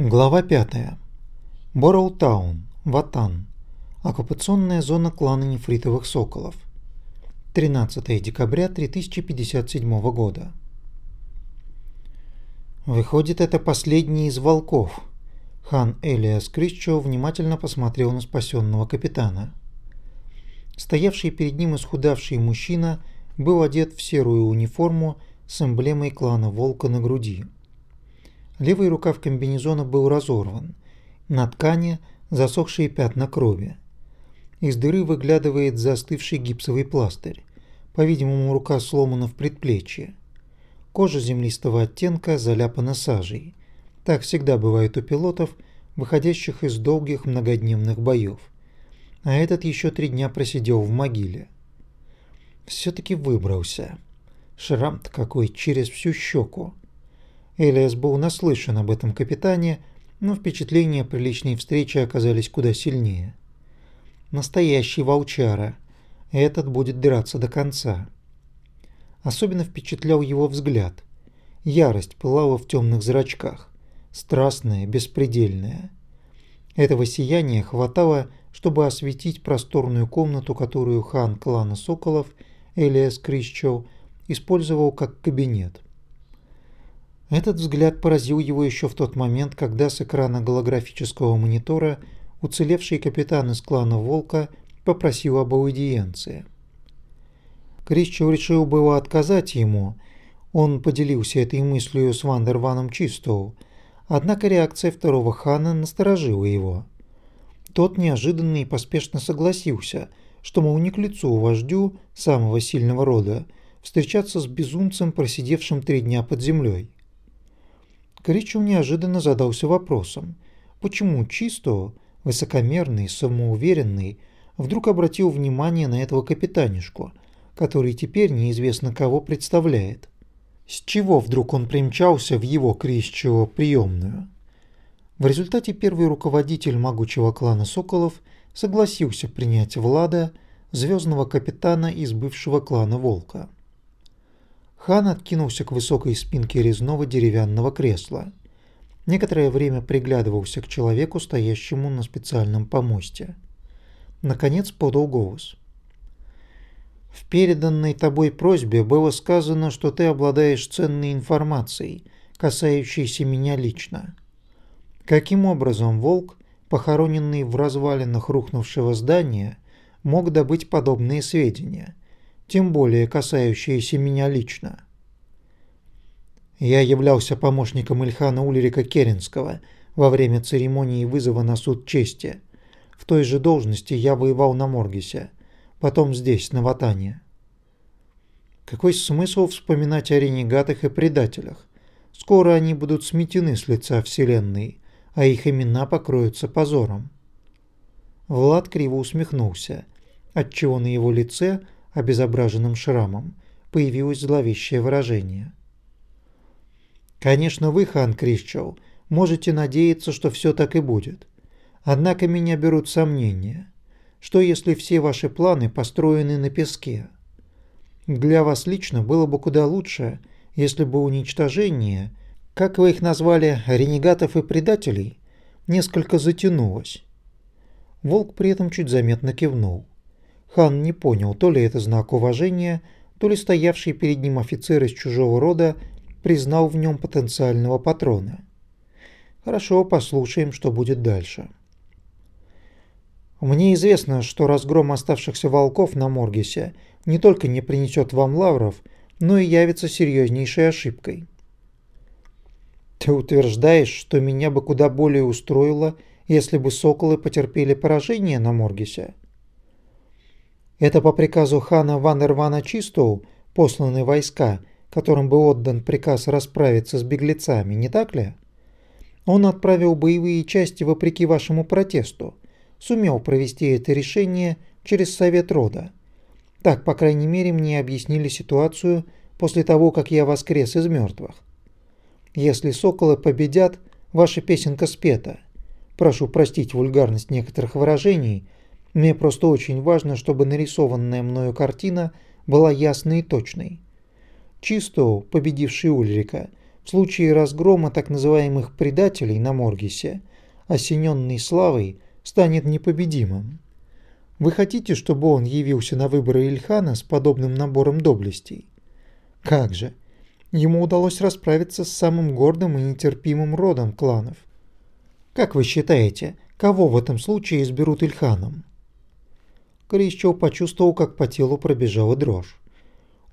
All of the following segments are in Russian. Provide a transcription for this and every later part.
Глава 5. Борроутаун, Ватан. Оккупационная зона клана нефритовых соколов. 13 декабря 3057 года. Выходит, это последний из волков. Хан Элиас Крисчо внимательно посмотрел на спасенного капитана. Стоявший перед ним исхудавший мужчина был одет в серую униформу с эмблемой клана Волка на груди. Левый рукав комбинезона был разорван. На ткани засохшие пятна крови. Из дыры выглядывает застывший гипсовый пластырь. По-видимому, рука сломана в предплечье. Кожа землистого оттенка заляпана сажей. Так всегда бывает у пилотов, выходящих из долгих многодневных боев. А этот еще три дня просидел в могиле. Все-таки выбрался. Шрам-то какой через всю щеку. Элиас был наслышан об этом капитане, но впечатления при личной встрече оказались куда сильнее. Настоящий волчара. Этот будет драться до конца. Особенно впечатлял его взгляд. Ярость пылала в темных зрачках. Страстная, беспредельная. Этого сияния хватало, чтобы осветить просторную комнату, которую хан клана Соколов, Элиас Крищоу, использовал как кабинет. Этот взгляд поразил его еще в тот момент, когда с экрана голографического монитора уцелевший капитан из клана Волка попросил об аудиенции. Крищев решил было отказать ему, он поделился этой мыслью с Вандерваном Чистоу, однако реакция второго хана насторожила его. Тот неожиданно и поспешно согласился, что, мол, не к лицу вождю самого сильного рода встречаться с безумцем, просидевшим три дня под землей. Кричу неожиданно задался вопросом, почему Чисто, высокомерный, самоуверенный, вдруг обратил внимание на этого капитанишку, который теперь неизвестно кого представляет. С чего вдруг он примчался в его Крищево приемную? В результате первый руководитель могучего клана Соколов согласился принять Влада, звездного капитана из бывшего клана Волка. Хан откинулся к высокой спинке резного деревянного кресла. Некоторое время приглядывался к человеку, стоящему на специальном помосте. Наконец подал голос. «В переданной тобой просьбе было сказано, что ты обладаешь ценной информацией, касающейся меня лично. Каким образом волк, похороненный в развалинах рухнувшего здания, мог добыть подобные сведения?» Тем более касающиеся меня лично. Я являлся помощником Ильхана Ульрика Керенского во время церемонии вызова на суд чести. В той же должности я воевал на Моргисе, потом здесь, на Ватане. Какой смысл вспоминать о ренегатах и предателях? Скоро они будут сметены с лица Вселенной, а их имена покроются позором. Влад криво усмехнулся, отчего на его лице – обезображенным шрамом, появилось зловещее выражение. «Конечно, вы, хан Крищел, можете надеяться, что все так и будет. Однако меня берут сомнения. Что если все ваши планы построены на песке? Для вас лично было бы куда лучше, если бы уничтожение, как вы их назвали, ренегатов и предателей, несколько затянулось». Волк при этом чуть заметно кивнул. Хан не понял, то ли это знак уважения, то ли стоявший перед ним офицер из чужого рода признал в нем потенциального патрона. Хорошо, послушаем, что будет дальше. Мне известно, что разгром оставшихся волков на Моргисе не только не принесет вам лавров, но и явится серьезнейшей ошибкой. Ты утверждаешь, что меня бы куда более устроило, если бы соколы потерпели поражение на Моргисе? Это по приказу хана Ванервана Чистоу посланы войска, которым бы отдан приказ расправиться с беглецами, не так ли? Он отправил боевые части вопреки вашему протесту, сумел провести это решение через Совет Рода. Так, по крайней мере, мне объяснили ситуацию после того, как я воскрес из мертвых. Если соколы победят, ваша песенка спета. Прошу простить вульгарность некоторых выражений – мне просто очень важно, чтобы нарисованная мною картина была ясной и точной. Чисто, победивший Ульрика, в случае разгрома так называемых предателей на Моргисе, осененный славой, станет непобедимым. Вы хотите, чтобы он явился на выборы Ильхана с подобным набором доблестей? Как же! Ему удалось расправиться с самым гордым и нетерпимым родом кланов. Как вы считаете, кого в этом случае изберут Ильханом? Крищев почувствовал, как по телу пробежала дрожь.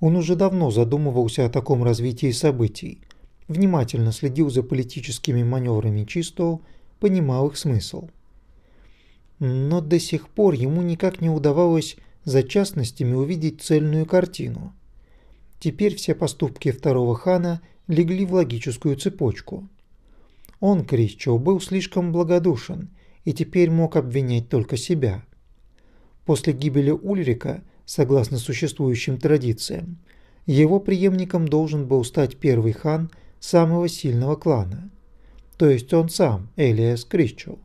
Он уже давно задумывался о таком развитии событий, внимательно следил за политическими маневрами Чистого, понимал их смысл. Но до сих пор ему никак не удавалось за частностями увидеть цельную картину. Теперь все поступки второго хана легли в логическую цепочку. Он, Крищев, был слишком благодушен и теперь мог обвинять только себя – После гибели Ульрика, согласно существующим традициям, его преемником должен был стать первый хан самого сильного клана, то есть он сам, Элиас Кричел.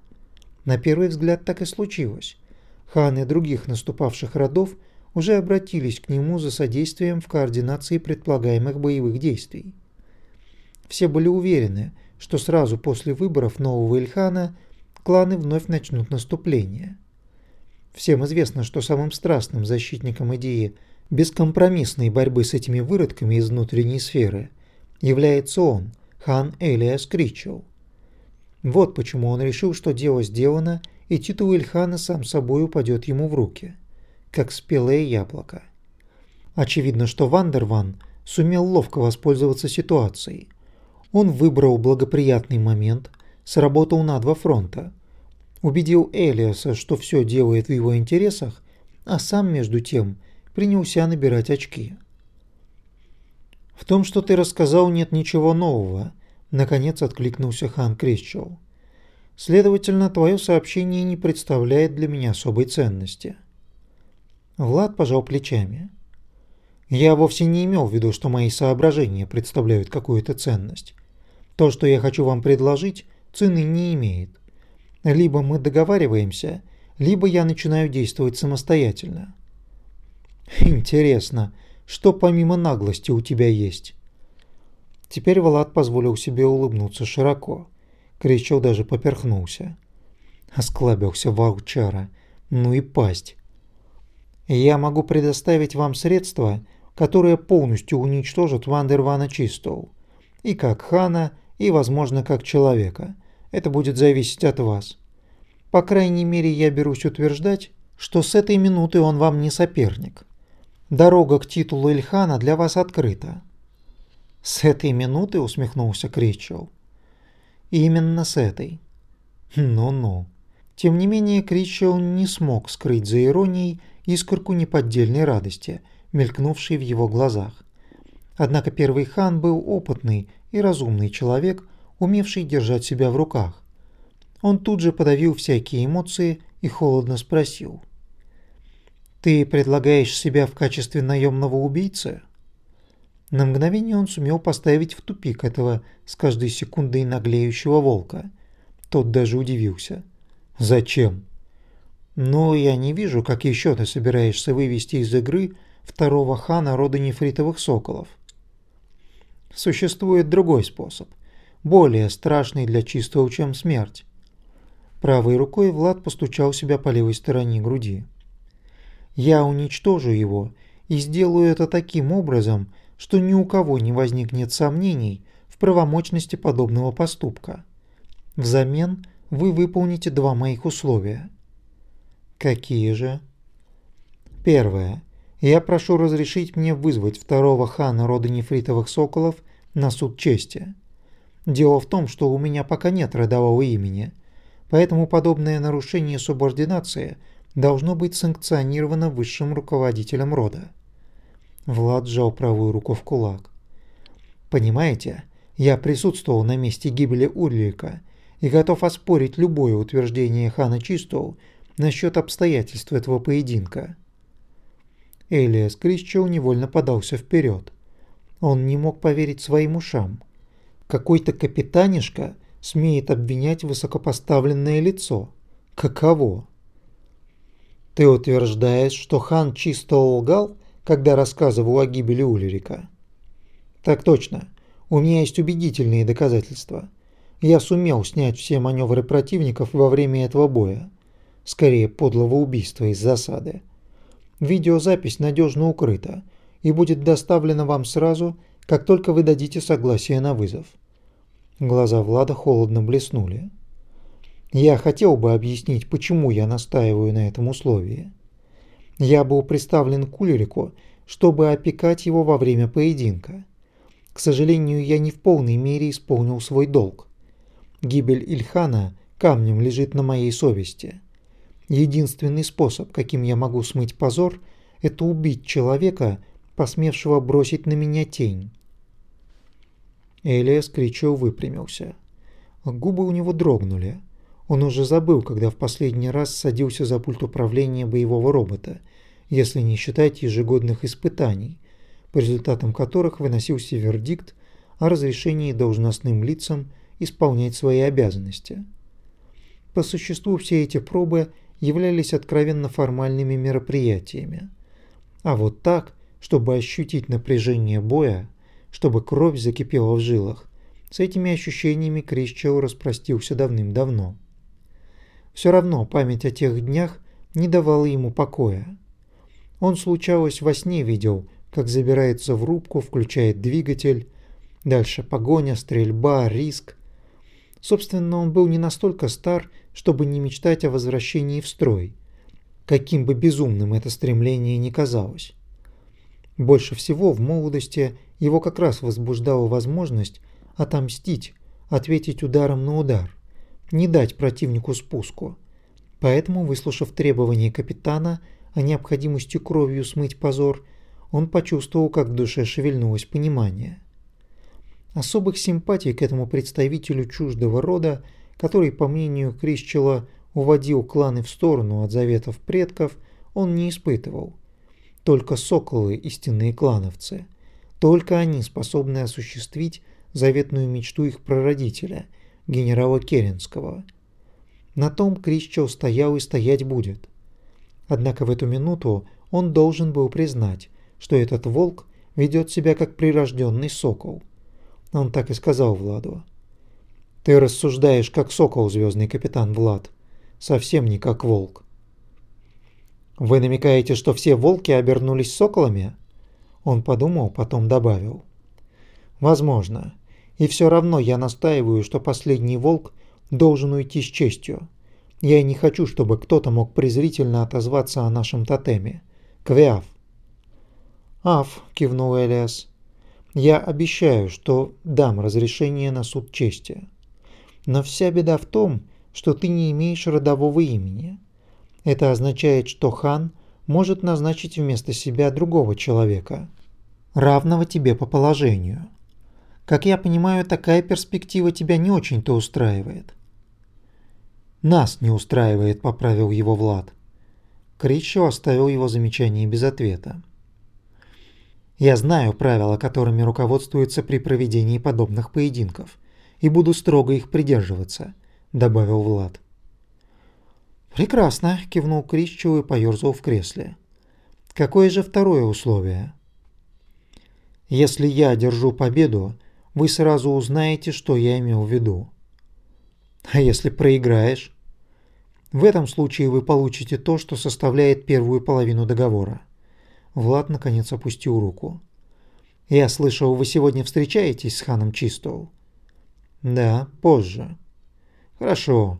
На первый взгляд так и случилось. Ханы других наступавших родов уже обратились к нему за содействием в координации предполагаемых боевых действий. Все были уверены, что сразу после выборов нового Ильхана кланы вновь начнут наступление. Всем известно, что самым страстным защитником идеи бескомпромиссной борьбы с этими выродками из внутренней сферы является он, хан Элиас Кричел. Вот почему он решил, что дело сделано, и титул Ильхана сам собой упадет ему в руки, как спелое яблоко. Очевидно, что Вандерван сумел ловко воспользоваться ситуацией. Он выбрал благоприятный момент, сработал на два фронта – убедил Элиаса, что все делает в его интересах, а сам, между тем, принялся набирать очки. «В том, что ты рассказал, нет ничего нового», – наконец откликнулся хан Крещел. «Следовательно, твое сообщение не представляет для меня особой ценности». Влад пожал плечами. «Я вовсе не имел в виду, что мои соображения представляют какую-то ценность. То, что я хочу вам предложить, цены не имеет. Либо мы договариваемся, либо я начинаю действовать самостоятельно. Интересно, что помимо наглости у тебя есть? Теперь Влад позволил себе улыбнуться широко. Кричал даже поперхнулся. Осклабился волчара. Ну и пасть. Я могу предоставить вам средства, которые полностью уничтожат Вандервана Чистоу. И как хана, и, возможно, как человека. Это будет зависеть от вас. По крайней мере, я берусь утверждать, что с этой минуты он вам не соперник. Дорога к титулу Ильхана для вас открыта. С этой минуты усмехнулся Кричел. Именно с этой. Ну-ну. Тем не менее, Кричел не смог скрыть за иронией искорку неподдельной радости, мелькнувшей в его глазах. Однако первый хан был опытный и разумный человек, умевший держать себя в руках. Он тут же подавил всякие эмоции и холодно спросил. «Ты предлагаешь себя в качестве наемного убийцы?» На мгновение он сумел поставить в тупик этого с каждой секундой наглеющего волка. Тот даже удивился. «Зачем?» «Ну, я не вижу, как еще ты собираешься вывести из игры второго хана рода нефритовых соколов». «Существует другой способ более страшный для чистого, чем смерть. Правой рукой Влад постучал себя по левой стороне груди. «Я уничтожу его и сделаю это таким образом, что ни у кого не возникнет сомнений в правомочности подобного поступка. Взамен вы выполните два моих условия». «Какие же?» «Первое. Я прошу разрешить мне вызвать второго хана рода нефритовых соколов на суд чести. Дело в том, что у меня пока нет родового имени, поэтому подобное нарушение субординации должно быть санкционировано высшим руководителем рода. Влад сжал правую руку в кулак. Понимаете, я присутствовал на месте гибели Урлика и готов оспорить любое утверждение хана Чистоу насчет обстоятельств этого поединка. Элиас Крисчоу невольно подался вперед. Он не мог поверить своим ушам какой-то капитанишка смеет обвинять высокопоставленное лицо. Каково? Ты утверждаешь, что хан чисто лгал, когда рассказывал о гибели Улерика? Так точно. У меня есть убедительные доказательства. Я сумел снять все маневры противников во время этого боя. Скорее, подлого убийства из засады. Видеозапись надежно укрыта и будет доставлена вам сразу, как только вы дадите согласие на вызов. Глаза Влада холодно блеснули. Я хотел бы объяснить, почему я настаиваю на этом условии. Я был представлен Кулерику, чтобы опекать его во время поединка. К сожалению, я не в полной мере исполнил свой долг. Гибель Ильхана камнем лежит на моей совести. Единственный способ, каким я могу смыть позор, это убить человека, посмевшего бросить на меня тень. Элиас Кричо выпрямился. Губы у него дрогнули. Он уже забыл, когда в последний раз садился за пульт управления боевого робота, если не считать ежегодных испытаний, по результатам которых выносился вердикт о разрешении должностным лицам исполнять свои обязанности. По существу все эти пробы являлись откровенно формальными мероприятиями. А вот так, чтобы ощутить напряжение боя, чтобы кровь закипела в жилах, с этими ощущениями Крисчел распростился давным-давно. Все равно память о тех днях не давала ему покоя. Он случалось во сне видел, как забирается в рубку, включает двигатель, дальше погоня, стрельба, риск, Собственно, он был не настолько стар, чтобы не мечтать о возвращении в строй, каким бы безумным это стремление ни казалось. Больше всего в молодости его как раз возбуждала возможность отомстить, ответить ударом на удар, не дать противнику спуску. Поэтому, выслушав требования капитана о необходимости кровью смыть позор, он почувствовал, как в душе шевельнулось понимание – Особых симпатий к этому представителю чуждого рода, который, по мнению Крищела, уводил кланы в сторону от заветов предков, он не испытывал. Только соколы – истинные клановцы. Только они способны осуществить заветную мечту их прародителя, генерала Керенского. На том Крищел стоял и стоять будет. Однако в эту минуту он должен был признать, что этот волк ведет себя как прирожденный сокол – он так и сказал Владу. Ты рассуждаешь как сокол, звездный капитан Влад. Совсем не как волк. Вы намекаете, что все волки обернулись соколами? Он подумал, потом добавил. Возможно. И все равно я настаиваю, что последний волк должен уйти с честью. Я не хочу, чтобы кто-то мог презрительно отозваться о нашем тотеме. Квиаф. Аф, кивнул Элиас. Я обещаю, что дам разрешение на суд чести. Но вся беда в том, что ты не имеешь родового имени. Это означает, что хан может назначить вместо себя другого человека, равного тебе по положению. Как я понимаю, такая перспектива тебя не очень-то устраивает. Нас не устраивает, поправил его Влад. Кричо оставил его замечание без ответа. Я знаю правила, которыми руководствуются при проведении подобных поединков, и буду строго их придерживаться», – добавил Влад. «Прекрасно», – кивнул Крищев и поёрзал в кресле. «Какое же второе условие?» «Если я одержу победу, вы сразу узнаете, что я имел в виду». «А если проиграешь?» «В этом случае вы получите то, что составляет первую половину договора». Влад наконец опустил руку. «Я слышал, вы сегодня встречаетесь с ханом Чистоу?» «Да, позже». «Хорошо.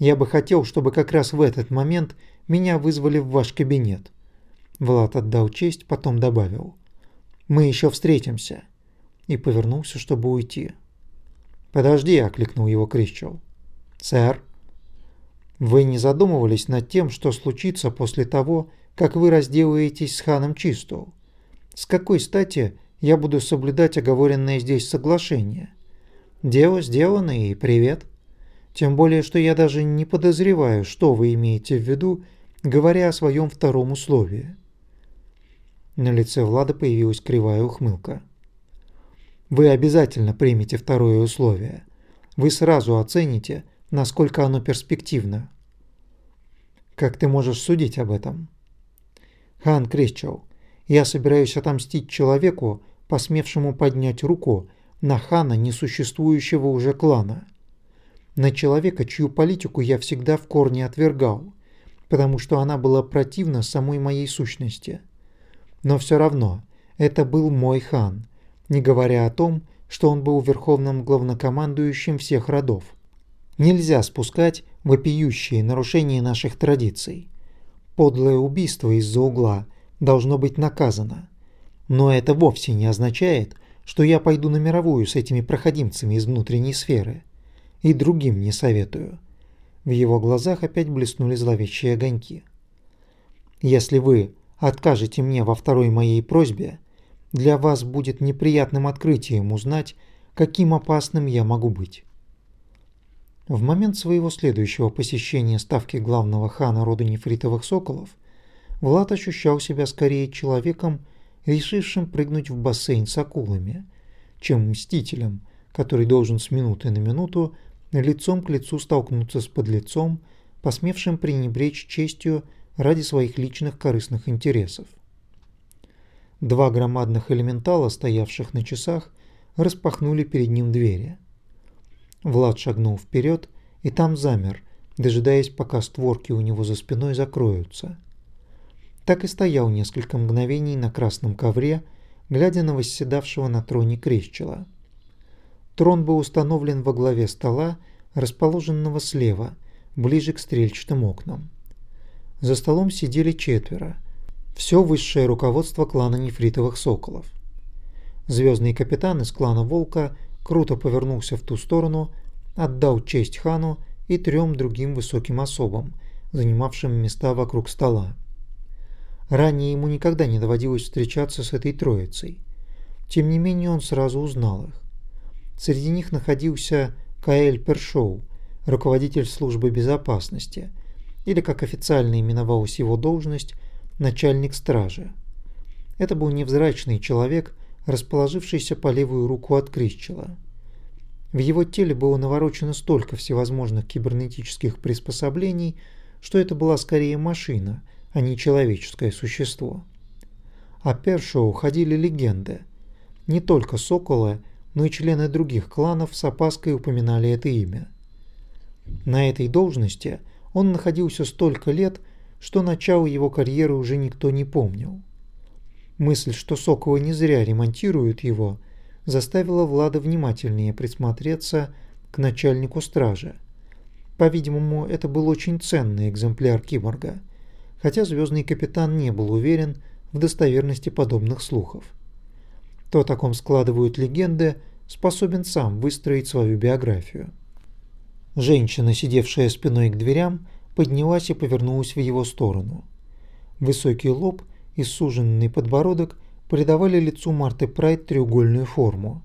Я бы хотел, чтобы как раз в этот момент меня вызвали в ваш кабинет». Влад отдал честь, потом добавил. «Мы еще встретимся». И повернулся, чтобы уйти. «Подожди», — окликнул его Крищел. «Сэр?» «Вы не задумывались над тем, что случится после того, как вы разделаетесь с ханом Чистоу. С какой стати я буду соблюдать оговоренное здесь соглашение? Дело сделано и привет. Тем более, что я даже не подозреваю, что вы имеете в виду, говоря о своем втором условии. На лице Влада появилась кривая ухмылка. Вы обязательно примете второе условие. Вы сразу оцените, насколько оно перспективно. Как ты можешь судить об этом? Хан Крещел, я собираюсь отомстить человеку, посмевшему поднять руку на хана несуществующего уже клана. На человека, чью политику я всегда в корне отвергал, потому что она была противна самой моей сущности. Но все равно, это был мой хан, не говоря о том, что он был верховным главнокомандующим всех родов. Нельзя спускать вопиющие нарушения наших традиций. Подлое убийство из-за угла должно быть наказано. Но это вовсе не означает, что я пойду на мировую с этими проходимцами из внутренней сферы. И другим не советую. В его глазах опять блеснули зловещие огоньки. Если вы откажете мне во второй моей просьбе, для вас будет неприятным открытием узнать, каким опасным я могу быть. В момент своего следующего посещения ставки главного хана рода нефритовых соколов Влад ощущал себя скорее человеком, решившим прыгнуть в бассейн с акулами, чем мстителем, который должен с минуты на минуту лицом к лицу столкнуться с подлецом, посмевшим пренебречь честью ради своих личных корыстных интересов. Два громадных элементала, стоявших на часах, распахнули перед ним двери. Влад шагнул вперед и там замер, дожидаясь, пока створки у него за спиной закроются – так и стоял несколько мгновений на красном ковре, глядя на восседавшего на троне Крещела. Трон был установлен во главе стола, расположенного слева, ближе к стрельчатым окнам. За столом сидели четверо. Все высшее руководство клана нефритовых соколов. Звездный капитан из клана Волка круто повернулся в ту сторону, отдал честь хану и трем другим высоким особам, занимавшим места вокруг стола. Ранее ему никогда не доводилось встречаться с этой троицей. Тем не менее он сразу узнал их. Среди них находился Каэль Першоу, руководитель службы безопасности, или, как официально именовалась его должность, начальник стражи. Это был невзрачный человек, расположившийся по левую руку от Крищела. В его теле было наворочено столько всевозможных кибернетических приспособлений, что это была скорее машина – а не человеческое существо. О Першоу ходили легенды. Не только соколы, но и члены других кланов с опаской упоминали это имя. На этой должности он находился столько лет, что начало его карьеры уже никто не помнил. Мысль, что соколы не зря ремонтируют его, заставила Влада внимательнее присмотреться к начальнику стражи. По-видимому, это был очень ценный экземпляр киборга – хотя звездный капитан не был уверен в достоверности подобных слухов. То, о таком складывают легенды, способен сам выстроить свою биографию. Женщина, сидевшая спиной к дверям, поднялась и повернулась в его сторону. Высокий лоб и суженный подбородок придавали лицу Марты Прайд треугольную форму.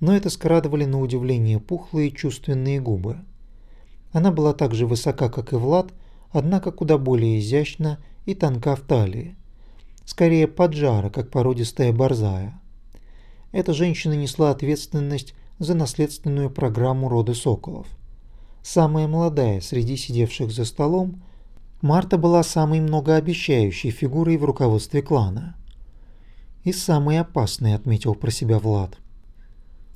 Но это скрадывали на удивление пухлые чувственные губы. Она была так же высока, как и Влад, однако куда более изящна и тонка в талии. Скорее поджара, как породистая борзая. Эта женщина несла ответственность за наследственную программу рода Соколов. Самая молодая среди сидевших за столом, Марта была самой многообещающей фигурой в руководстве клана. И самой опасной, отметил про себя Влад.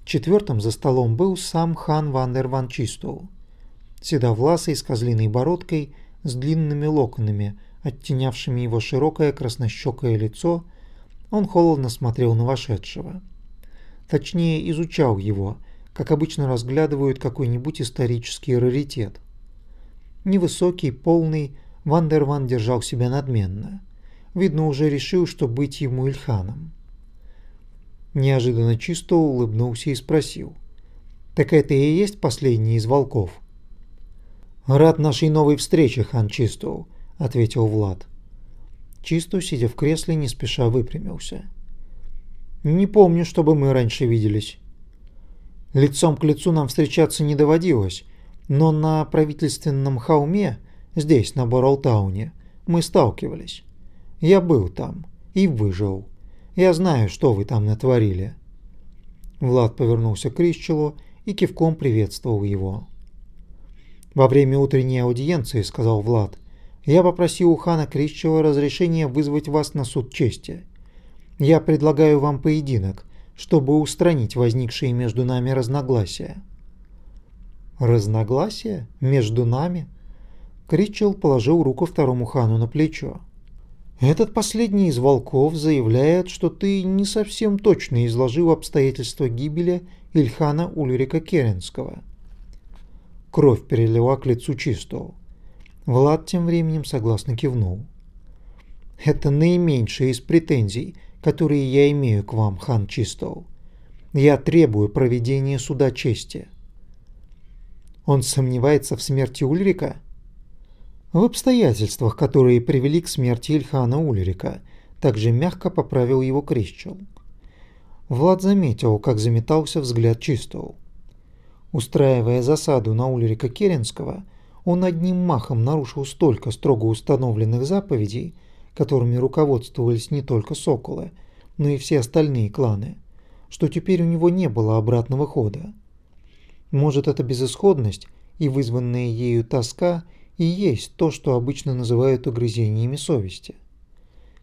Четвертым за столом был сам хан Вандер Ван Чистоу. Седовласый с козлиной бородкой – с длинными локонами, оттенявшими его широкое краснощекое лицо, он холодно смотрел на вошедшего. Точнее, изучал его, как обычно разглядывают какой-нибудь исторический раритет. Невысокий, полный, Вандерван держал себя надменно. Видно, уже решил, что быть ему Ильханом. Неожиданно чисто улыбнулся и спросил. «Так это и есть последний из волков?» «Рад нашей новой встрече, хан Чистоу», — ответил Влад. Чисту, сидя в кресле, не спеша выпрямился. «Не помню, чтобы мы раньше виделись. Лицом к лицу нам встречаться не доводилось, но на правительственном холме, здесь, на Боралтауне, мы сталкивались. Я был там и выжил. Я знаю, что вы там натворили». Влад повернулся к Рищелу и кивком приветствовал его. «Во время утренней аудиенции, — сказал Влад, — я попросил у хана Крищева разрешения вызвать вас на суд чести. Я предлагаю вам поединок, чтобы устранить возникшие между нами разногласия. Разногласия? Между нами? Кричел положил руку второму хану на плечо. Этот последний из волков заявляет, что ты не совсем точно изложил обстоятельства гибели Ильхана Ульрика Керенского. Кровь перелила к лицу Чистого. Влад тем временем согласно кивнул. Это наименьшая из претензий, которые я имею к вам, хан Чистов. Я требую проведения суда чести. Он сомневается в смерти Ульрика? В обстоятельствах, которые привели к смерти Ильхана Ульрика, также мягко поправил его Крищел. Влад заметил, как заметался взгляд Чистого. Устраивая засаду на Ульрика Керенского, он одним махом нарушил столько строго установленных заповедей, которыми руководствовались не только соколы, но и все остальные кланы, что теперь у него не было обратного хода. Может, эта безысходность и вызванная ею тоска и есть то, что обычно называют угрызениями совести.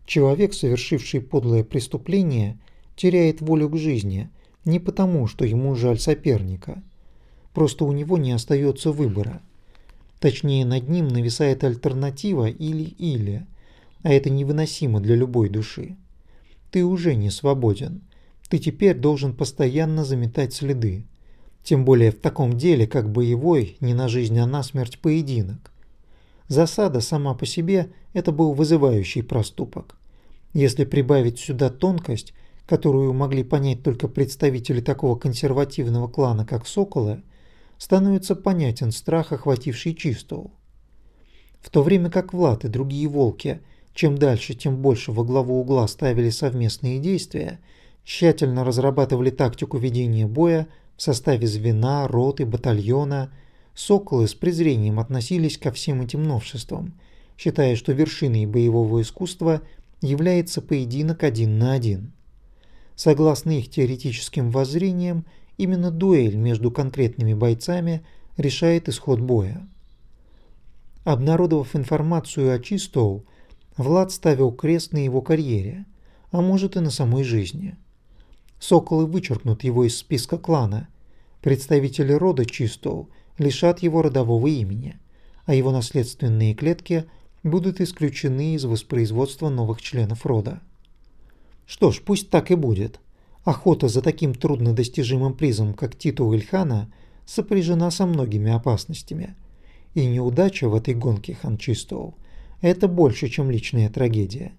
Человек, совершивший подлое преступление, теряет волю к жизни не потому, что ему жаль соперника. Просто у него не остается выбора. Точнее, над ним нависает альтернатива или-или, а это невыносимо для любой души. Ты уже не свободен. Ты теперь должен постоянно заметать следы. Тем более в таком деле, как боевой, не на жизнь, а на смерть поединок. Засада сама по себе – это был вызывающий проступок. Если прибавить сюда тонкость, которую могли понять только представители такого консервативного клана, как Соколы, становится понятен страх, охвативший Чистову. В то время как Влад и другие волки, чем дальше, тем больше во главу угла ставили совместные действия, тщательно разрабатывали тактику ведения боя – в составе звена, роты, батальона соколы с презрением относились ко всем этим новшествам, считая, что вершиной боевого искусства является поединок один на один. Согласно их теоретическим воззрениям, именно дуэль между конкретными бойцами решает исход боя. Обнародовав информацию о Чистоу, Влад ставил крест на его карьере, а может и на самой жизни – Соколы вычеркнут его из списка клана. Представители рода Чистоу лишат его родового имени, а его наследственные клетки будут исключены из воспроизводства новых членов рода. Что ж, пусть так и будет. Охота за таким труднодостижимым призом, как титул Ильхана, сопряжена со многими опасностями. И неудача в этой гонке Хан Чистоу – это больше, чем личная трагедия.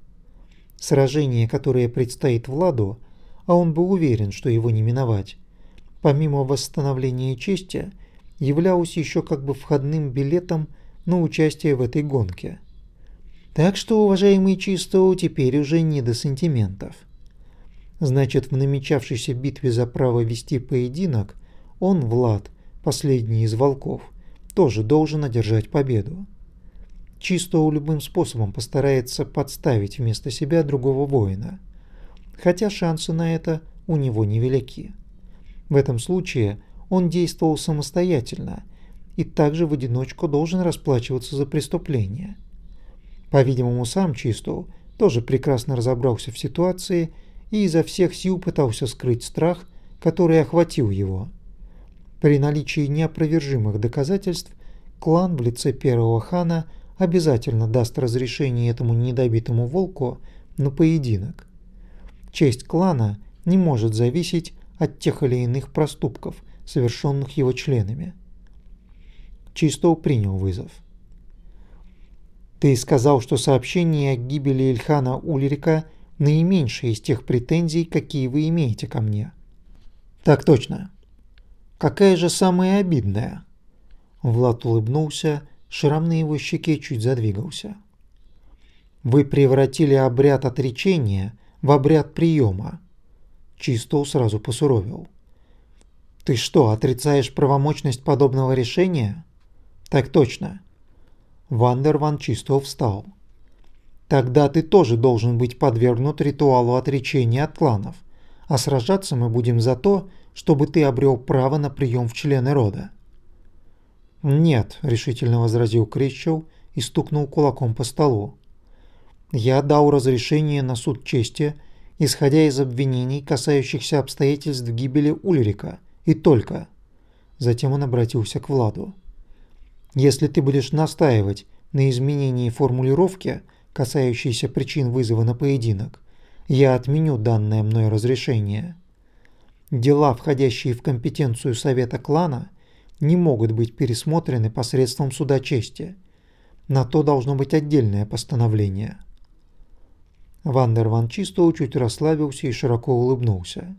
Сражение, которое предстоит Владу – а он был уверен, что его не миновать. Помимо восстановления чести, являлось еще как бы входным билетом на участие в этой гонке. Так что, уважаемый Чистоу, теперь уже не до сантиментов. Значит, в намечавшейся битве за право вести поединок, он, Влад, последний из волков, тоже должен одержать победу. Чистоу любым способом постарается подставить вместо себя другого воина – хотя шансы на это у него невелики. В этом случае он действовал самостоятельно и также в одиночку должен расплачиваться за преступление. По-видимому, сам Чистов тоже прекрасно разобрался в ситуации и изо всех сил пытался скрыть страх, который охватил его. При наличии неопровержимых доказательств клан в лице первого хана обязательно даст разрешение этому недобитому волку на поединок. Честь клана не может зависеть от тех или иных проступков, совершенных его членами. Чистоу принял вызов. Ты сказал, что сообщение о гибели Ильхана Ульрика наименьшее из тех претензий, какие вы имеете ко мне. Так точно. Какая же самая обидная? Влад улыбнулся, шрам на его щеке чуть задвигался. Вы превратили обряд отречения в обряд приема. Чистоу сразу посуровил. Ты что, отрицаешь правомочность подобного решения? Так точно. Вандер Ван Чистоу встал. Тогда ты тоже должен быть подвергнут ритуалу отречения от кланов, а сражаться мы будем за то, чтобы ты обрел право на прием в члены рода. «Нет», — решительно возразил Крищел и стукнул кулаком по столу. Я дал разрешение на суд чести исходя из обвинений, касающихся обстоятельств гибели Ульрика, и только. Затем он обратился к Владу. Если ты будешь настаивать на изменении формулировки, касающейся причин вызова на поединок, я отменю данное мной разрешение. Дела, входящие в компетенцию Совета клана, не могут быть пересмотрены посредством суда чести. На то должно быть отдельное постановление. Вандер Ван Чистоу чуть расслабился и широко улыбнулся.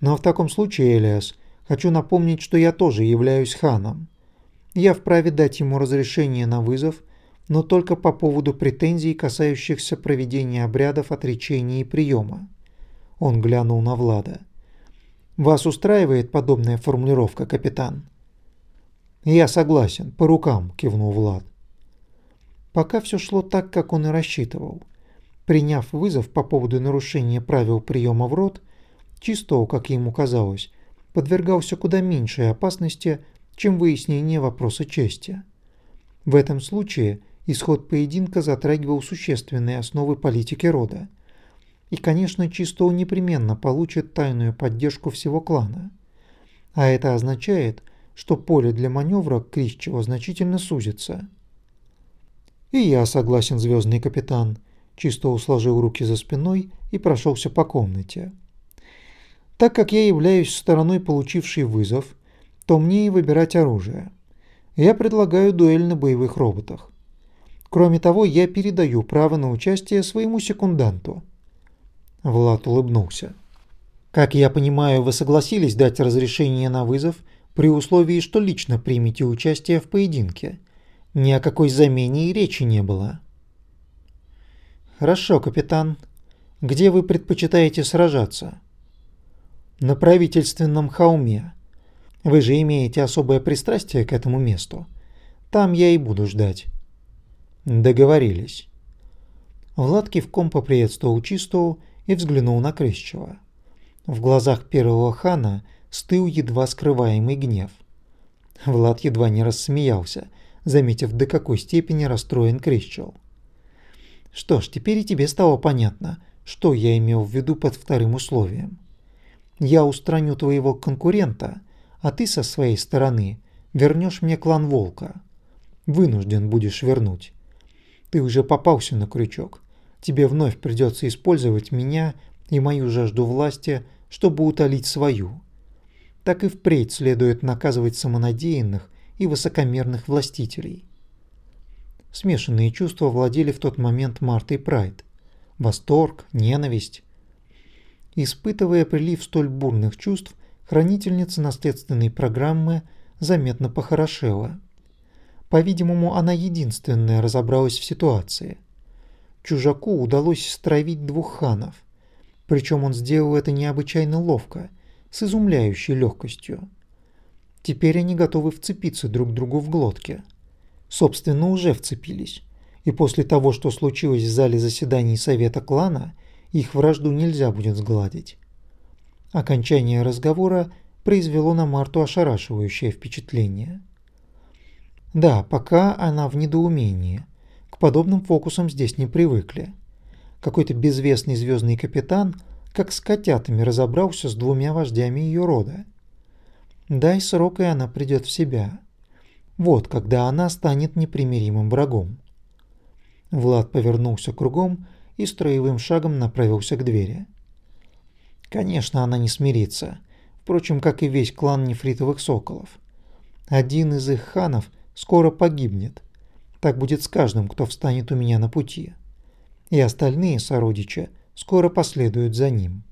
Но в таком случае, Элиас, хочу напомнить, что я тоже являюсь ханом. Я вправе дать ему разрешение на вызов, но только по поводу претензий, касающихся проведения обрядов отречения и приема. Он глянул на Влада. Вас устраивает подобная формулировка, капитан? Я согласен, по рукам, кивнул Влад. Пока все шло так, как он и рассчитывал. Приняв вызов по поводу нарушения правил приема в рот, Чистоу, как ему казалось, подвергался куда меньшей опасности, чем выяснение вопроса чести. В этом случае исход поединка затрагивал существенные основы политики рода. И, конечно, Чистоу непременно получит тайную поддержку всего клана. А это означает, что поле для маневра Крищева значительно сузится. «И я согласен, звездный капитан», Чисто сложил руки за спиной и прошелся по комнате. Так как я являюсь стороной, получившей вызов, то мне и выбирать оружие. Я предлагаю дуэль на боевых роботах. Кроме того, я передаю право на участие своему секунданту. Влад улыбнулся. Как я понимаю, вы согласились дать разрешение на вызов при условии, что лично примете участие в поединке. Ни о какой замене и речи не было. Хорошо, капитан. Где вы предпочитаете сражаться? На правительственном холме. Вы же имеете особое пристрастие к этому месту. Там я и буду ждать. Договорились. Влад кивком поприветствовал Чистого и взглянул на Крыщева. В глазах первого хана стыл едва скрываемый гнев. Влад едва не рассмеялся, заметив, до какой степени расстроен Крыщев. Что ж, теперь и тебе стало понятно, что я имел в виду под вторым условием. Я устраню твоего конкурента, а ты со своей стороны вернешь мне клан Волка. Вынужден будешь вернуть. Ты уже попался на крючок. Тебе вновь придется использовать меня и мою жажду власти, чтобы утолить свою. Так и впредь следует наказывать самонадеянных и высокомерных властителей. Смешанные чувства владели в тот момент Мартой Прайд. Восторг, ненависть. Испытывая прилив столь бурных чувств, хранительница наследственной программы заметно похорошела. По-видимому, она единственная разобралась в ситуации. Чужаку удалось стравить двух ханов. Причем он сделал это необычайно ловко, с изумляющей легкостью. Теперь они готовы вцепиться друг другу в глотки – собственно, уже вцепились. И после того, что случилось в зале заседаний Совета клана, их вражду нельзя будет сгладить. Окончание разговора произвело на Марту ошарашивающее впечатление. Да, пока она в недоумении. К подобным фокусам здесь не привыкли. Какой-то безвестный звездный капитан, как с котятами, разобрался с двумя вождями ее рода. Дай срок, и она придет в себя. Вот когда она станет непримиримым врагом. Влад повернулся кругом и строевым шагом направился к двери. Конечно, она не смирится, впрочем, как и весь клан нефритовых соколов. Один из их ханов скоро погибнет. Так будет с каждым, кто встанет у меня на пути. И остальные сородичи скоро последуют за ним.